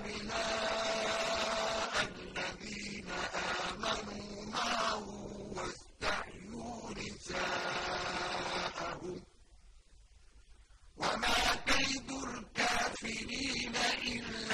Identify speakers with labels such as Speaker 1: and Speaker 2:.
Speaker 1: أبناء الذين آمنوا معه واستحيوا نساءهم. وما كيد الكافرين إلا